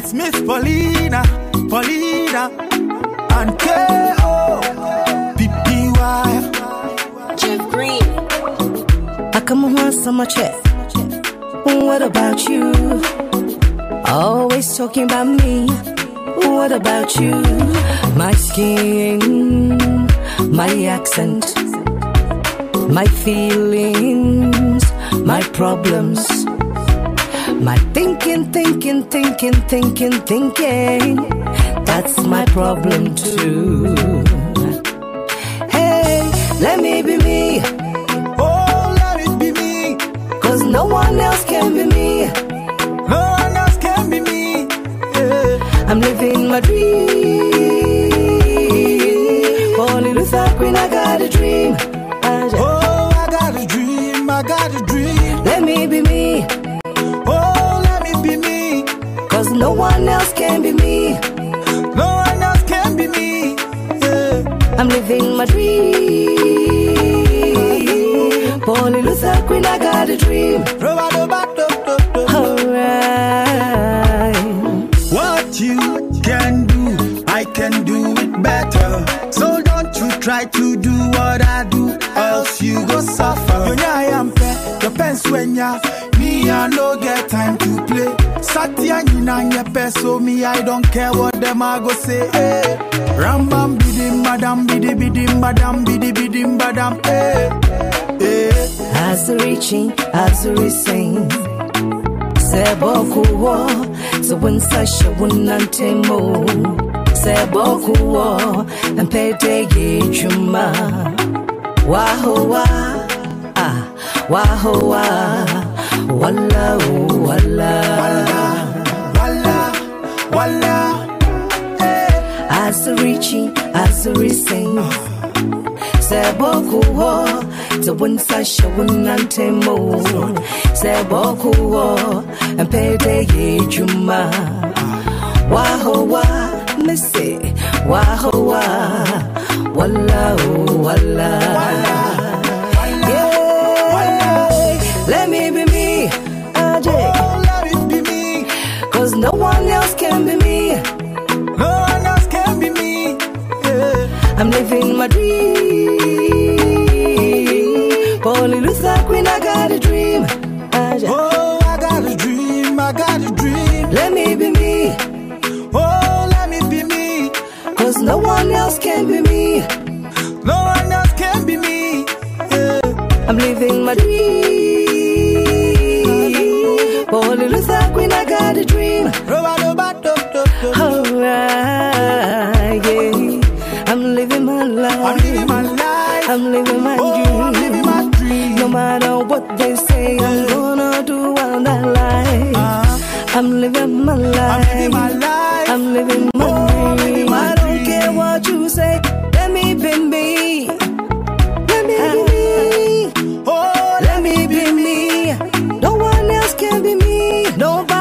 It's Miss Paulina, Paulina, and K.O. PPY. Jeff Green. I come on so much What about you? Always talking about me. What about you? My skin, my accent, my feelings, my problems. My thinking, thinking, thinking, thinking, thinking. That's my problem too. Hey, let me be me. Oh, let it be me. Cause no one else can be me. No one else can be me. Yeah. I'm living my dream. I'm living my dream. Only Luther Queen, I got a dream. Alright. What you can do, I can do it better. So don't you try to do what I do, else you go suffer. Know I am pe, your pens when ya. Me, I no get time to play. Satya nina pe, so me, I don't care what them I go say. Hey. Rambam bidim badam bidi bidim badam bidi bidim badam. Hey. Hey. As reaching, as racing. Seboku wo, so when Sasha wunante mo. Seboku wo, and pete ye chuma. Wahoa, ah, wahoa, walla, oh, walla. Walla, walla. As reaching, as racing. Ah. Seboku wo, so when Sasha wunante mo. Seboku wo, and pete ye chuma. Ah. Wahoa, missy, wahoa, walla, oh, walla. Yeah, let me be me, AJ, Oh, let it be me. cause no one else can be I'm living my dream. Only Luther Queen, I got a dream. Ah, AJ, Oh, I got a dream, I got a dream. let me be me, Oh, let me be me. cause no one else can be me. No one else can be me. Yeah. I'm living my dream. I'm living my oh, dream. I'm living my dream. No matter what they say, yeah. I'm gonna do all that life. Uh, I'm living my life. I'm living my life. I'm living my oh, dream. Living my I don't care what you say. Let me be me. Let me be me. Oh, let me be me. No one else can be me. Nobody.